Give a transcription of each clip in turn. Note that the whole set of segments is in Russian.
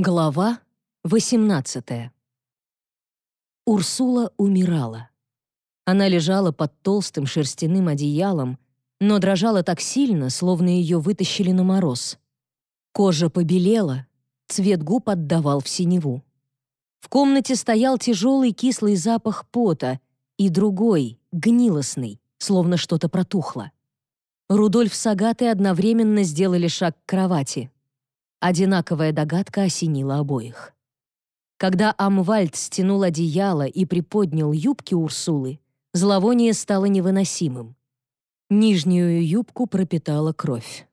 Глава 18 Урсула умирала. Она лежала под толстым шерстяным одеялом, но дрожала так сильно, словно ее вытащили на мороз. Кожа побелела, цвет губ отдавал в синеву. В комнате стоял тяжелый кислый запах пота и другой, гнилостный, словно что-то протухло. Рудольф с Агатой одновременно сделали шаг к кровати. Одинаковая догадка осенила обоих. Когда Амвальд стянул одеяло и приподнял юбки Урсулы, зловоние стало невыносимым. Нижнюю юбку пропитала кровь.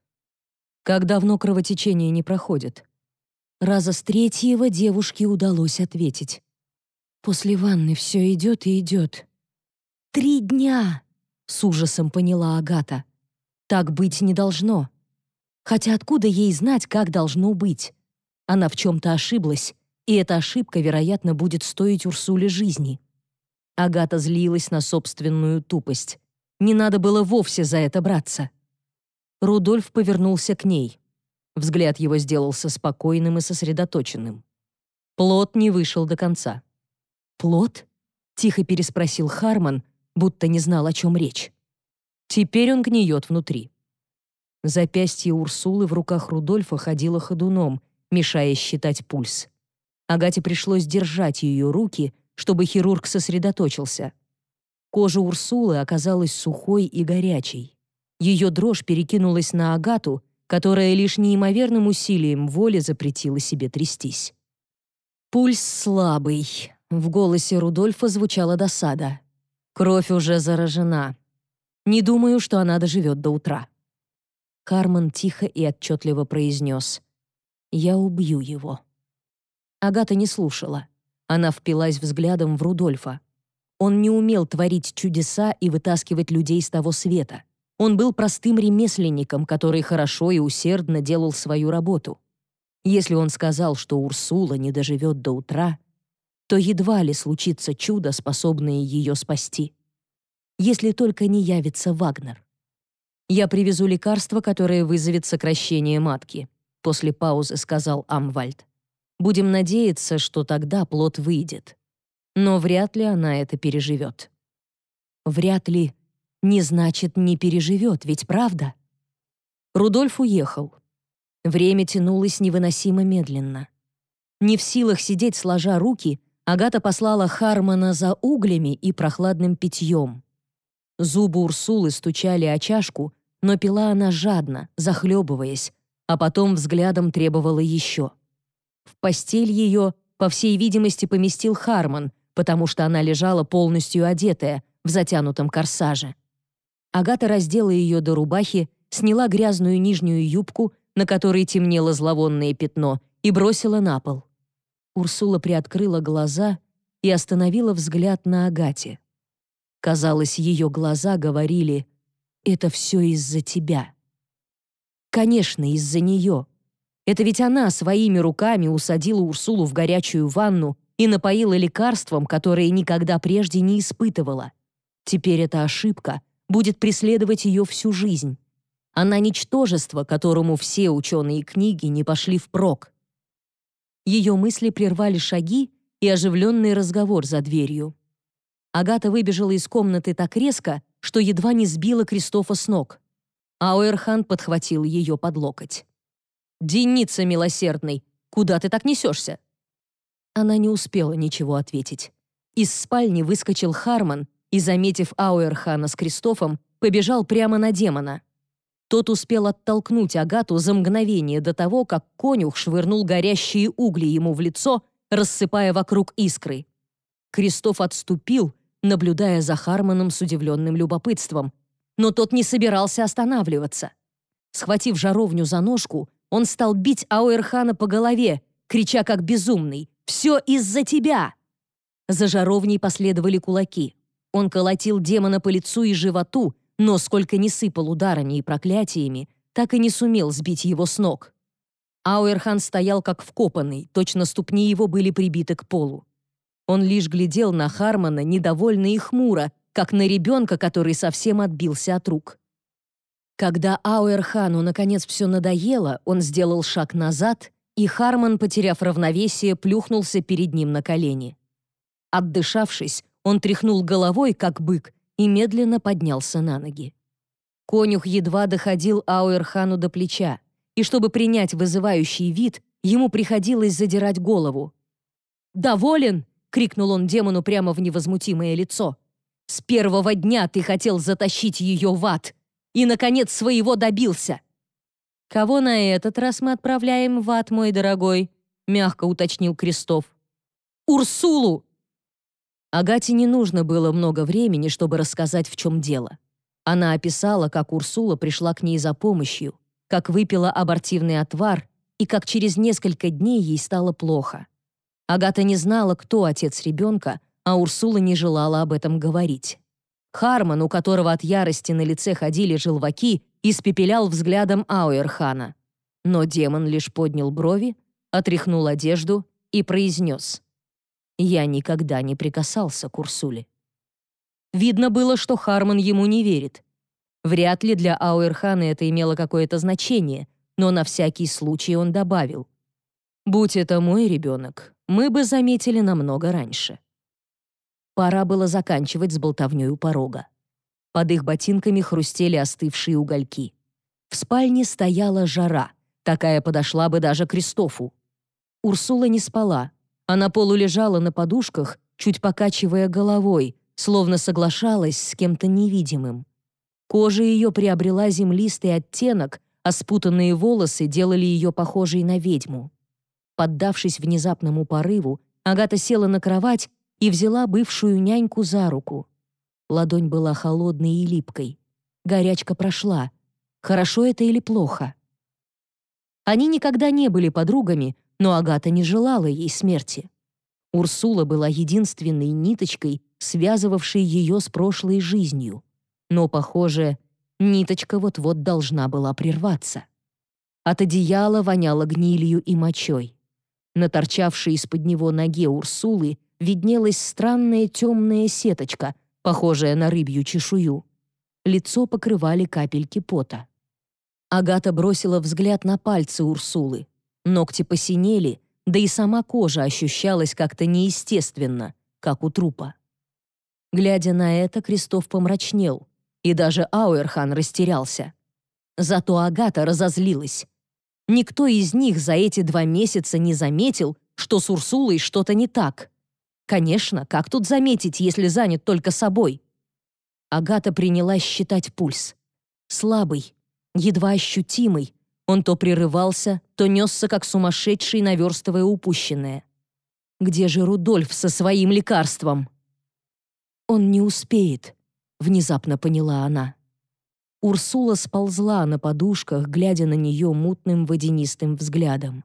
Как давно кровотечение не проходит? Раза с третьего девушке удалось ответить. После ванны все идет и идет. «Три дня!» — с ужасом поняла Агата. «Так быть не должно. Хотя откуда ей знать, как должно быть? Она в чем-то ошиблась, и эта ошибка, вероятно, будет стоить Урсуле жизни. Агата злилась на собственную тупость. Не надо было вовсе за это браться. Рудольф повернулся к ней. Взгляд его сделался спокойным и сосредоточенным. Плод не вышел до конца. «Плод?» — тихо переспросил Харман, будто не знал, о чем речь. Теперь он гниет внутри. Запястье Урсулы в руках Рудольфа ходило ходуном, мешая считать пульс. Агате пришлось держать ее руки, чтобы хирург сосредоточился. Кожа Урсулы оказалась сухой и горячей. Ее дрожь перекинулась на Агату, которая лишь неимоверным усилием воли запретила себе трястись. «Пульс слабый», — в голосе Рудольфа звучала досада. «Кровь уже заражена. Не думаю, что она доживет до утра». Кармен тихо и отчетливо произнес «Я убью его». Агата не слушала. Она впилась взглядом в Рудольфа. Он не умел творить чудеса и вытаскивать людей с того света. Он был простым ремесленником, который хорошо и усердно делал свою работу. Если он сказал, что Урсула не доживет до утра, то едва ли случится чудо, способное ее спасти. Если только не явится Вагнер. «Я привезу лекарство, которое вызовет сокращение матки», после паузы сказал Амвальд. «Будем надеяться, что тогда плод выйдет. Но вряд ли она это переживет». «Вряд ли» не значит «не переживет», ведь правда? Рудольф уехал. Время тянулось невыносимо медленно. Не в силах сидеть сложа руки, Агата послала Хармона за углями и прохладным питьем. Зубы Урсулы стучали о чашку, но пила она жадно, захлебываясь, а потом взглядом требовала еще. В постель ее, по всей видимости, поместил Хармон, потому что она лежала полностью одетая, в затянутом корсаже. Агата раздела ее до рубахи, сняла грязную нижнюю юбку, на которой темнело зловонное пятно, и бросила на пол. Урсула приоткрыла глаза и остановила взгляд на Агате. Казалось, ее глаза говорили «Это все из-за тебя». Конечно, из-за нее. Это ведь она своими руками усадила Урсулу в горячую ванну и напоила лекарством, которое никогда прежде не испытывала. Теперь эта ошибка будет преследовать ее всю жизнь. Она ничтожество, которому все ученые книги не пошли впрок. Ее мысли прервали шаги и оживленный разговор за дверью. Агата выбежала из комнаты так резко, что едва не сбила Кристофа с ног. Ауэрхан подхватил ее под локоть. «Деница милосердный, куда ты так несешься?» Она не успела ничего ответить. Из спальни выскочил Харман и, заметив Ауэрхана с Кристофом, побежал прямо на демона. Тот успел оттолкнуть Агату за мгновение до того, как конюх швырнул горящие угли ему в лицо, рассыпая вокруг искры. Кристоф отступил, наблюдая за Харманом с удивленным любопытством. Но тот не собирался останавливаться. Схватив жаровню за ножку, он стал бить Ауэрхана по голове, крича как безумный «Все из-за тебя!». За жаровней последовали кулаки. Он колотил демона по лицу и животу, но сколько ни сыпал ударами и проклятиями, так и не сумел сбить его с ног. Ауэрхан стоял как вкопанный, точно ступни его были прибиты к полу. Он лишь глядел на Хармона недовольно и хмуро, как на ребенка, который совсем отбился от рук. Когда Ауэрхану наконец все надоело, он сделал шаг назад И Харман, потеряв равновесие, плюхнулся перед ним на колени. Отдышавшись, он тряхнул головой, как бык, и медленно поднялся на ноги. Конюх едва доходил Ауэрхану до плеча, и чтобы принять вызывающий вид, ему приходилось задирать голову. «Доволен?» — крикнул он демону прямо в невозмутимое лицо. «С первого дня ты хотел затащить ее в ад, и, наконец, своего добился!» «Кого на этот раз мы отправляем в ад, мой дорогой?» — мягко уточнил Крестов. «Урсулу!» Агате не нужно было много времени, чтобы рассказать, в чем дело. Она описала, как Урсула пришла к ней за помощью, как выпила абортивный отвар и как через несколько дней ей стало плохо. Агата не знала, кто отец ребенка, а Урсула не желала об этом говорить. Харман, у которого от ярости на лице ходили желваки, испепелял взглядом Ауэрхана. Но демон лишь поднял брови, отряхнул одежду и произнес. «Я никогда не прикасался к Урсуле». Видно было, что Харман ему не верит. Вряд ли для Ауэрхана это имело какое-то значение, но на всякий случай он добавил. «Будь это мой ребенок, мы бы заметили намного раньше». Пора было заканчивать с болтовнёй у порога. Под их ботинками хрустели остывшие угольки. В спальне стояла жара. Такая подошла бы даже Кристофу. Урсула не спала. Она полулежала на подушках, чуть покачивая головой, словно соглашалась с кем-то невидимым. Кожа ее приобрела землистый оттенок, а спутанные волосы делали ее похожей на ведьму. Поддавшись внезапному порыву, Агата села на кровать и взяла бывшую няньку за руку. Ладонь была холодной и липкой. Горячка прошла. Хорошо это или плохо? Они никогда не были подругами, но Агата не желала ей смерти. Урсула была единственной ниточкой, связывавшей ее с прошлой жизнью. Но, похоже, ниточка вот-вот должна была прерваться. От одеяла воняло гнилью и мочой. На торчавшей из-под него ноге Урсулы виднелась странная темная сеточка — похожая на рыбью чешую. Лицо покрывали капельки пота. Агата бросила взгляд на пальцы Урсулы. Ногти посинели, да и сама кожа ощущалась как-то неестественно, как у трупа. Глядя на это, Крестов помрачнел, и даже Ауэрхан растерялся. Зато Агата разозлилась. Никто из них за эти два месяца не заметил, что с Урсулой что-то не так. Конечно, как тут заметить, если занят только собой? Агата принялась считать пульс. Слабый, едва ощутимый. Он то прерывался, то несся, как сумасшедший, наверстывая упущенное. Где же Рудольф со своим лекарством? Он не успеет, внезапно поняла она. Урсула сползла на подушках, глядя на нее мутным водянистым взглядом.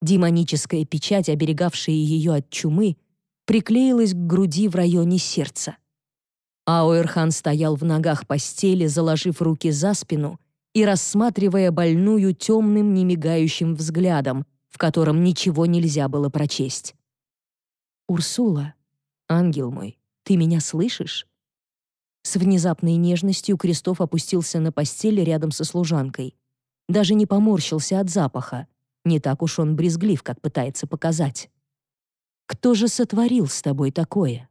Демоническая печать, оберегавшая ее от чумы, приклеилась к груди в районе сердца. Ауэрхан стоял в ногах постели, заложив руки за спину и рассматривая больную темным, немигающим взглядом, в котором ничего нельзя было прочесть. «Урсула, ангел мой, ты меня слышишь?» С внезапной нежностью Крестов опустился на постель рядом со служанкой. Даже не поморщился от запаха. Не так уж он брезглив, как пытается показать. Кто же сотворил с тобой такое?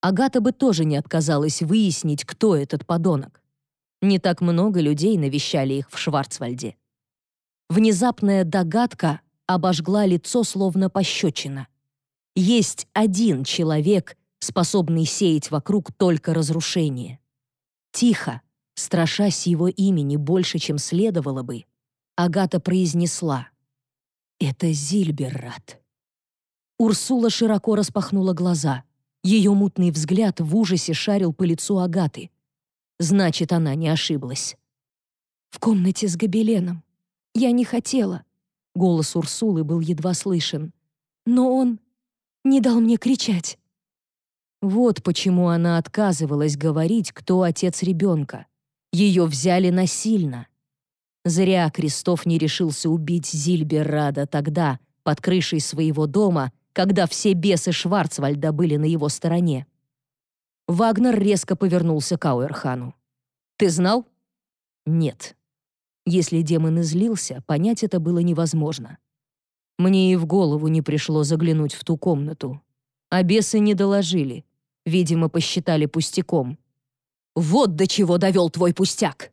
Агата бы тоже не отказалась выяснить, кто этот подонок. Не так много людей навещали их в Шварцвальде. Внезапная догадка обожгла лицо словно пощечина. Есть один человек, способный сеять вокруг только разрушение. Тихо, страшась его имени больше, чем следовало бы, Агата произнесла «Это Зильберрат». Урсула широко распахнула глаза. Ее мутный взгляд в ужасе шарил по лицу Агаты. Значит, она не ошиблась. «В комнате с гобеленом. Я не хотела». Голос Урсулы был едва слышен. «Но он не дал мне кричать». Вот почему она отказывалась говорить, кто отец ребенка. Ее взяли насильно. Зря Крестов не решился убить Зильберрада тогда, под крышей своего дома, когда все бесы Шварцвальда были на его стороне. Вагнер резко повернулся к Ауэрхану. «Ты знал?» «Нет». Если демон излился, понять это было невозможно. Мне и в голову не пришло заглянуть в ту комнату. А бесы не доложили. Видимо, посчитали пустяком. «Вот до чего довел твой пустяк!»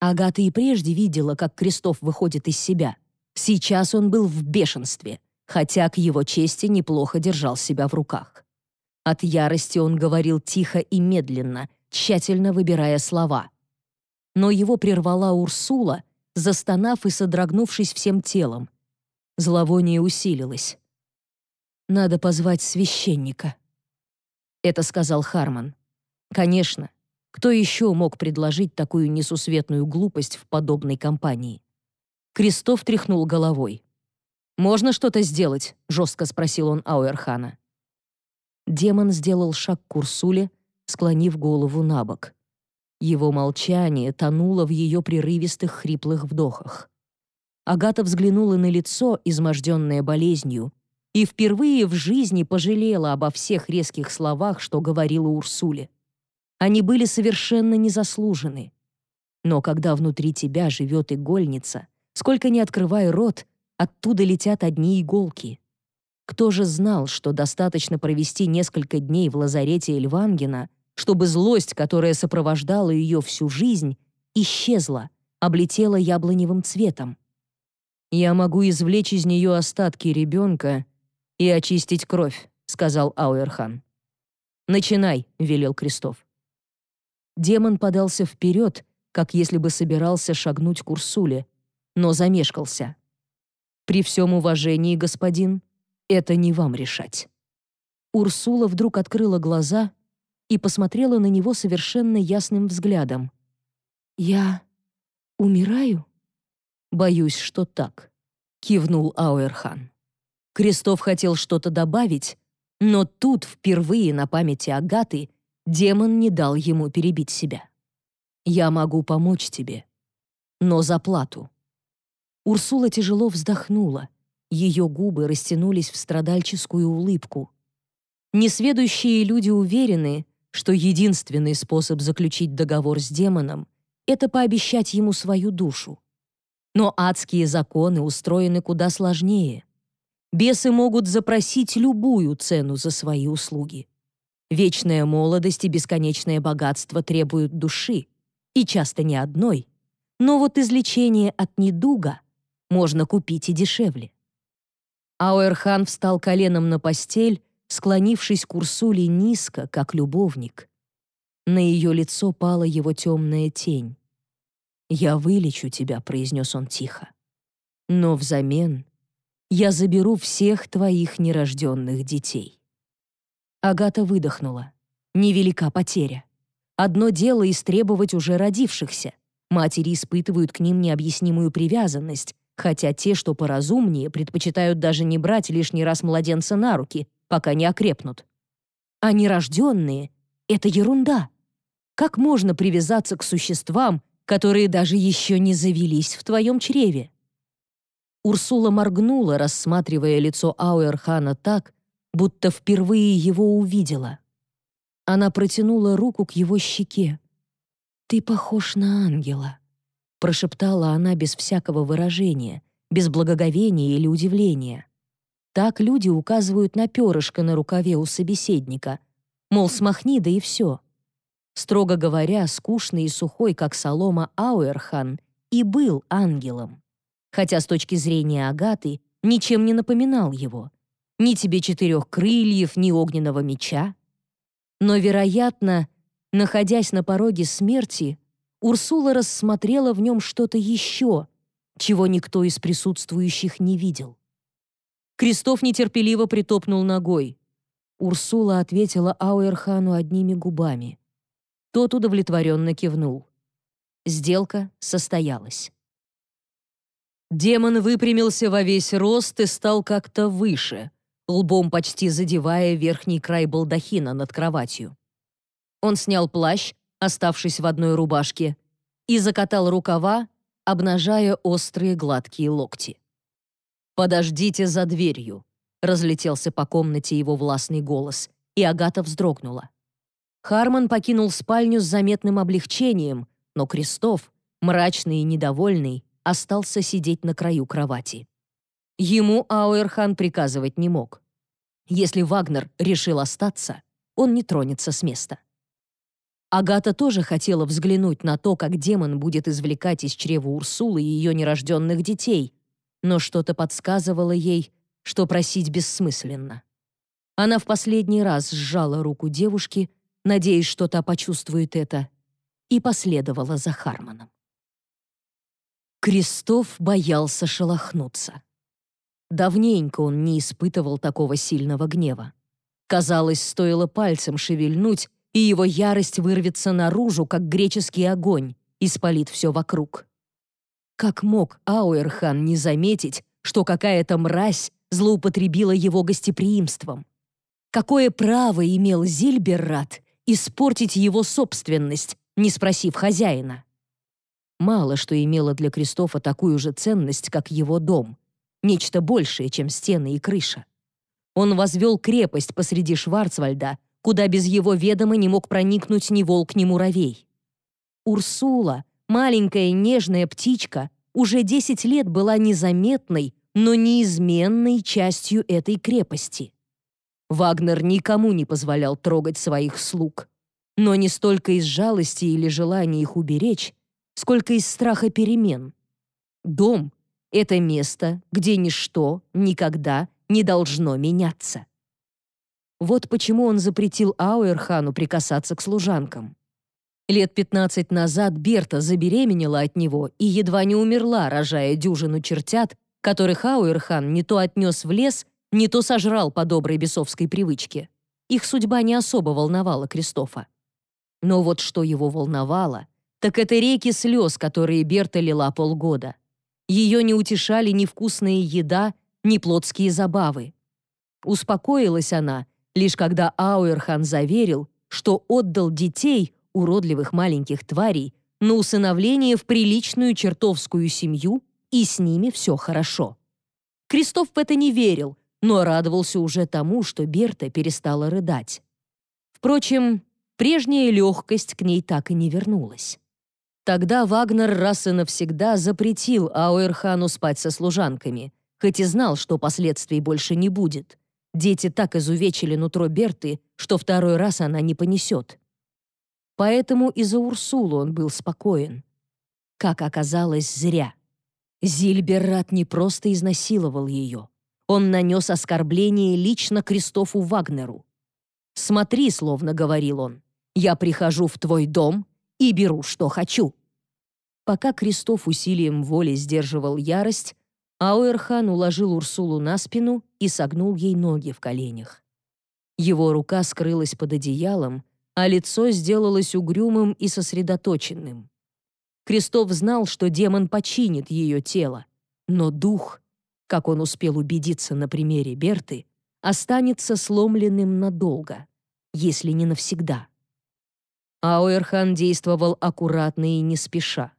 Агата и прежде видела, как Крестов выходит из себя. Сейчас он был в бешенстве, хотя к его чести неплохо держал себя в руках. От ярости он говорил тихо и медленно, тщательно выбирая слова. Но его прервала Урсула, застонав и содрогнувшись всем телом. Зловоние усилилось. «Надо позвать священника», — это сказал Харман. «Конечно, кто еще мог предложить такую несусветную глупость в подобной компании? Крестов тряхнул головой. «Можно что-то сделать?» — жестко спросил он Ауэрхана. Демон сделал шаг к Урсуле, склонив голову на бок. Его молчание тонуло в ее прерывистых хриплых вдохах. Агата взглянула на лицо, изможденное болезнью, и впервые в жизни пожалела обо всех резких словах, что говорила Урсуле. Они были совершенно незаслужены. Но когда внутри тебя живет игольница, сколько ни открывай рот, оттуда летят одни иголки. Кто же знал, что достаточно провести несколько дней в лазарете Эльвангена, чтобы злость, которая сопровождала ее всю жизнь, исчезла, облетела яблоневым цветом? «Я могу извлечь из нее остатки ребенка и очистить кровь», — сказал Ауэрхан. «Начинай», — велел Крестов. Демон подался вперед, как если бы собирался шагнуть к Урсуле, но замешкался. «При всем уважении, господин, это не вам решать». Урсула вдруг открыла глаза и посмотрела на него совершенно ясным взглядом. «Я умираю?» «Боюсь, что так», — кивнул Ауэрхан. Крестов хотел что-то добавить, но тут впервые на памяти Агаты Демон не дал ему перебить себя. «Я могу помочь тебе, но за плату». Урсула тяжело вздохнула. Ее губы растянулись в страдальческую улыбку. Несведущие люди уверены, что единственный способ заключить договор с демоном — это пообещать ему свою душу. Но адские законы устроены куда сложнее. Бесы могут запросить любую цену за свои услуги. Вечная молодость и бесконечное богатство требуют души, и часто не одной. Но вот излечение от недуга можно купить и дешевле. Ауэрхан встал коленом на постель, склонившись к Урсуле низко, как любовник. На ее лицо пала его темная тень. «Я вылечу тебя», — произнес он тихо. «Но взамен я заберу всех твоих нерожденных детей». Агата выдохнула. Невелика потеря. Одно дело истребовать уже родившихся. Матери испытывают к ним необъяснимую привязанность, хотя те, что поразумнее, предпочитают даже не брать лишний раз младенца на руки, пока не окрепнут. А нерожденные — это ерунда. Как можно привязаться к существам, которые даже еще не завелись в твоем чреве? Урсула моргнула, рассматривая лицо Ауэрхана так, будто впервые его увидела. Она протянула руку к его щеке. «Ты похож на ангела», — прошептала она без всякого выражения, без благоговения или удивления. Так люди указывают на перышко на рукаве у собеседника, мол, смахни, да и все. Строго говоря, скучный и сухой, как солома, Ауэрхан и был ангелом. Хотя с точки зрения Агаты ничем не напоминал его ни тебе четырех крыльев, ни огненного меча. Но, вероятно, находясь на пороге смерти, Урсула рассмотрела в нем что-то еще, чего никто из присутствующих не видел. Крестов нетерпеливо притопнул ногой. Урсула ответила Ауэрхану одними губами. Тот удовлетворенно кивнул. Сделка состоялась. Демон выпрямился во весь рост и стал как-то выше, лбом почти задевая верхний край балдахина над кроватью. Он снял плащ, оставшись в одной рубашке, и закатал рукава, обнажая острые гладкие локти. «Подождите за дверью», — разлетелся по комнате его властный голос, и Агата вздрогнула. Харман покинул спальню с заметным облегчением, но Крестов, мрачный и недовольный, остался сидеть на краю кровати. Ему Ауэрхан приказывать не мог. Если Вагнер решил остаться, он не тронется с места. Агата тоже хотела взглянуть на то, как демон будет извлекать из чрева Урсулы ее нерожденных детей, но что-то подсказывало ей, что просить бессмысленно. Она в последний раз сжала руку девушки, надеясь, что та почувствует это, и последовала за Хармоном. Крестов боялся шелохнуться. Давненько он не испытывал такого сильного гнева. Казалось, стоило пальцем шевельнуть, и его ярость вырвется наружу, как греческий огонь, и спалит все вокруг. Как мог Ауэрхан не заметить, что какая-то мразь злоупотребила его гостеприимством? Какое право имел Зильберрат испортить его собственность, не спросив хозяина? Мало что имело для Кристофа такую же ценность, как его дом. Нечто большее, чем стены и крыша. Он возвел крепость посреди Шварцвальда, куда без его ведома не мог проникнуть ни волк, ни муравей. Урсула, маленькая нежная птичка, уже 10 лет была незаметной, но неизменной частью этой крепости. Вагнер никому не позволял трогать своих слуг. Но не столько из жалости или желания их уберечь, сколько из страха перемен. Дом — это место, где ничто никогда не должно меняться. Вот почему он запретил Ауэрхану прикасаться к служанкам. Лет 15 назад Берта забеременела от него и едва не умерла, рожая дюжину чертят, которых Ауэрхан не то отнес в лес, не то сожрал по доброй бесовской привычке. Их судьба не особо волновала Кристофа. Но вот что его волновало, так это реки слез, которые Берта лила полгода. Ее не утешали ни вкусная еда, ни плотские забавы. Успокоилась она, лишь когда Ауэрхан заверил, что отдал детей, уродливых маленьких тварей, на усыновление в приличную чертовскую семью, и с ними все хорошо. Кристоф в это не верил, но радовался уже тому, что Берта перестала рыдать. Впрочем, прежняя легкость к ней так и не вернулась. Тогда Вагнер раз и навсегда запретил Ауэрхану спать со служанками, хоть и знал, что последствий больше не будет. Дети так изувечили нутро Берты, что второй раз она не понесет. Поэтому и за Урсулу он был спокоен. Как оказалось, зря. Зильберрат не просто изнасиловал ее. Он нанес оскорбление лично Кристофу Вагнеру. «Смотри», — словно говорил он, — «я прихожу в твой дом и беру, что хочу». Пока Кристоф усилием воли сдерживал ярость, Ауэрхан уложил Урсулу на спину и согнул ей ноги в коленях. Его рука скрылась под одеялом, а лицо сделалось угрюмым и сосредоточенным. Кристоф знал, что демон починит ее тело, но дух, как он успел убедиться на примере Берты, останется сломленным надолго, если не навсегда. Ауэрхан действовал аккуратно и не спеша.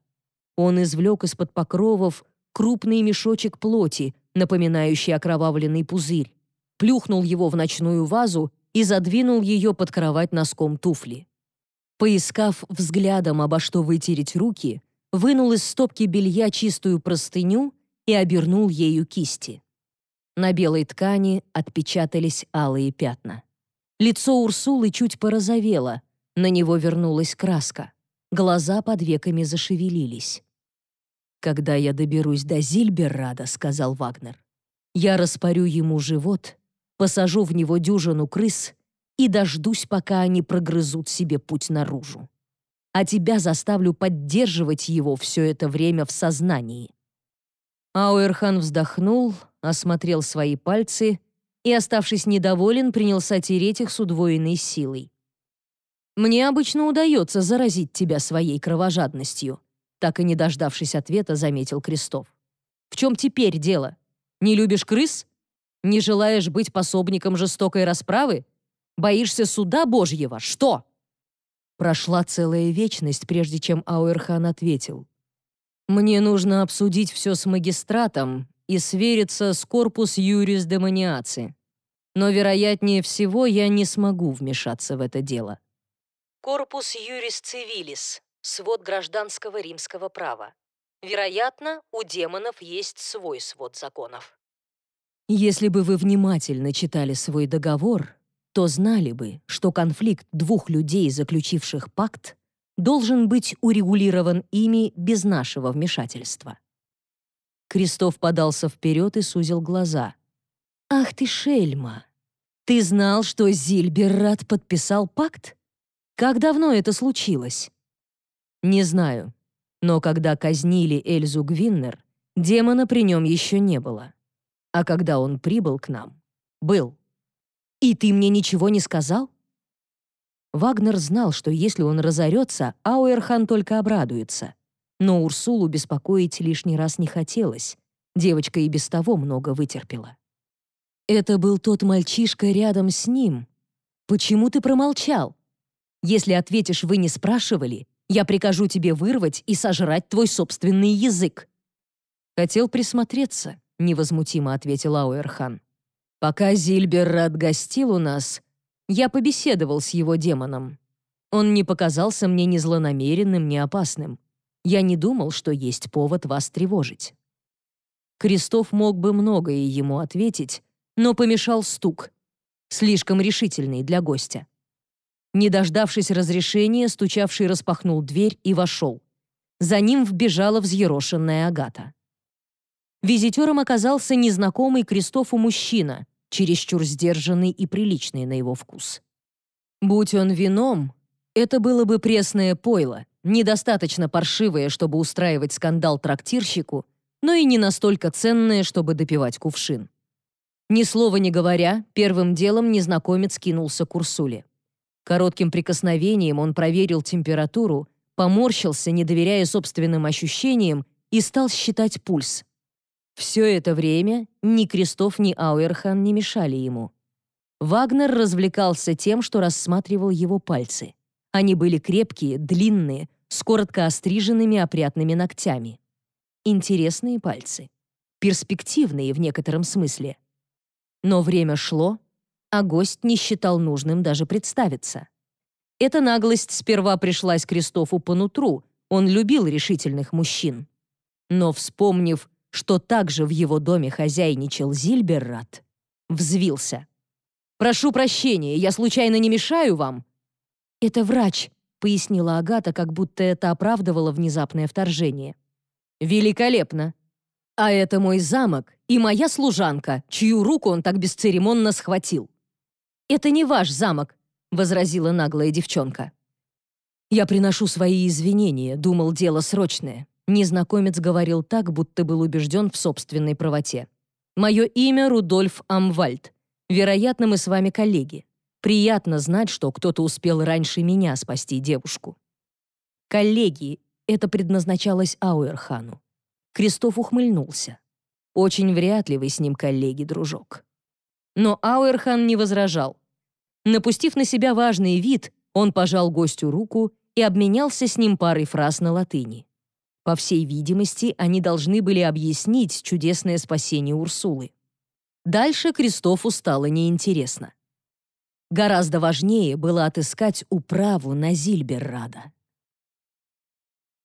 Он извлек из-под покровов крупный мешочек плоти, напоминающий окровавленный пузырь, плюхнул его в ночную вазу и задвинул ее под кровать носком туфли. Поискав взглядом, обо что вытереть руки, вынул из стопки белья чистую простыню и обернул ею кисти. На белой ткани отпечатались алые пятна. Лицо Урсулы чуть порозовело, на него вернулась краска. Глаза под веками зашевелились. «Когда я доберусь до Зильберрада», — сказал Вагнер, «я распорю ему живот, посажу в него дюжину крыс и дождусь, пока они прогрызут себе путь наружу. А тебя заставлю поддерживать его все это время в сознании». Ауэрхан вздохнул, осмотрел свои пальцы и, оставшись недоволен, принялся тереть их с удвоенной силой. «Мне обычно удается заразить тебя своей кровожадностью», так и не дождавшись ответа, заметил Крестов. «В чем теперь дело? Не любишь крыс? Не желаешь быть пособником жестокой расправы? Боишься суда Божьего? Что?» Прошла целая вечность, прежде чем Ауэрхан ответил. «Мне нужно обсудить все с магистратом и свериться с корпус юрис демониаци. Но, вероятнее всего, я не смогу вмешаться в это дело». Корпус юрис цивилис свод гражданского римского права. Вероятно, у демонов есть свой свод законов. Если бы вы внимательно читали свой договор, то знали бы, что конфликт двух людей, заключивших пакт, должен быть урегулирован ими без нашего вмешательства. Крестов подался вперед и сузил глаза. «Ах ты, шельма! Ты знал, что Зильберрат подписал пакт? Как давно это случилось?» «Не знаю, но когда казнили Эльзу Гвиннер, демона при нем еще не было. А когда он прибыл к нам, был. И ты мне ничего не сказал? Вагнер знал, что если он разорется, Ауэрхан только обрадуется. Но Урсулу беспокоить лишний раз не хотелось. Девочка и без того много вытерпела. «Это был тот мальчишка рядом с ним. Почему ты промолчал? Если ответишь «вы не спрашивали», я прикажу тебе вырвать и сожрать твой собственный язык». Хотел присмотреться, — невозмутимо ответил Ауэрхан. «Пока Зильберрат гостил у нас, я побеседовал с его демоном. Он не показался мне ни злонамеренным, ни опасным. Я не думал, что есть повод вас тревожить». Крестов мог бы многое ему ответить, но помешал стук, слишком решительный для гостя. Не дождавшись разрешения, стучавший распахнул дверь и вошел. За ним вбежала взъерошенная Агата. Визитером оказался незнакомый Кристофу мужчина, чересчур сдержанный и приличный на его вкус. Будь он вином, это было бы пресное пойло, недостаточно паршивое, чтобы устраивать скандал трактирщику, но и не настолько ценное, чтобы допивать кувшин. Ни слова не говоря, первым делом незнакомец кинулся к Урсуле. Коротким прикосновением он проверил температуру, поморщился, не доверяя собственным ощущениям, и стал считать пульс. Все это время ни Крестов, ни Ауэрхан не мешали ему. Вагнер развлекался тем, что рассматривал его пальцы. Они были крепкие, длинные, с коротко остриженными опрятными ногтями. Интересные пальцы. Перспективные в некотором смысле. Но время шло, а гость не считал нужным даже представиться. Эта наглость сперва пришлась Кристофу по нутру, он любил решительных мужчин. Но, вспомнив, что также в его доме хозяйничал Зильберрат, взвился. «Прошу прощения, я случайно не мешаю вам?» «Это врач», — пояснила Агата, как будто это оправдывало внезапное вторжение. «Великолепно! А это мой замок и моя служанка, чью руку он так бесцеремонно схватил». «Это не ваш замок», — возразила наглая девчонка. «Я приношу свои извинения, думал, дело срочное. Незнакомец говорил так, будто был убежден в собственной правоте. «Мое имя Рудольф Амвальд. Вероятно, мы с вами коллеги. Приятно знать, что кто-то успел раньше меня спасти девушку». «Коллеги» — это предназначалось Ауэрхану. Кристоф ухмыльнулся. «Очень вряд ли вы с ним коллеги, дружок». Но Ауэрхан не возражал. Напустив на себя важный вид, он пожал гостю руку и обменялся с ним парой фраз на латыни. По всей видимости, они должны были объяснить чудесное спасение Урсулы. Дальше Кристофу стало неинтересно. Гораздо важнее было отыскать управу на Зильберрада.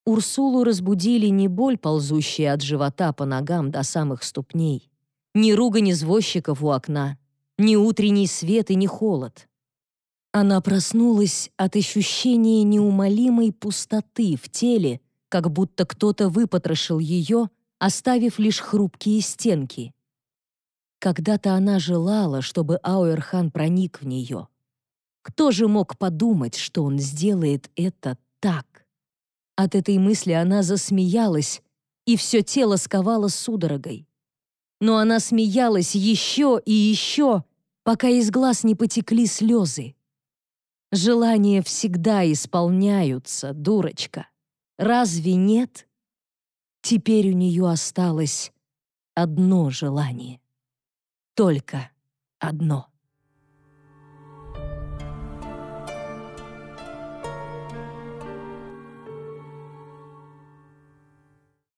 Урсулу разбудили не боль, ползущая от живота по ногам до самых ступней, ни ругань извозчиков у окна, ни утренний свет и ни холод. Она проснулась от ощущения неумолимой пустоты в теле, как будто кто-то выпотрошил ее, оставив лишь хрупкие стенки. Когда-то она желала, чтобы Ауэрхан проник в нее. Кто же мог подумать, что он сделает это так? От этой мысли она засмеялась, и все тело сковало судорогой. Но она смеялась еще и еще, пока из глаз не потекли слезы. Желания всегда исполняются, дурочка. Разве нет? Теперь у нее осталось одно желание. Только одно.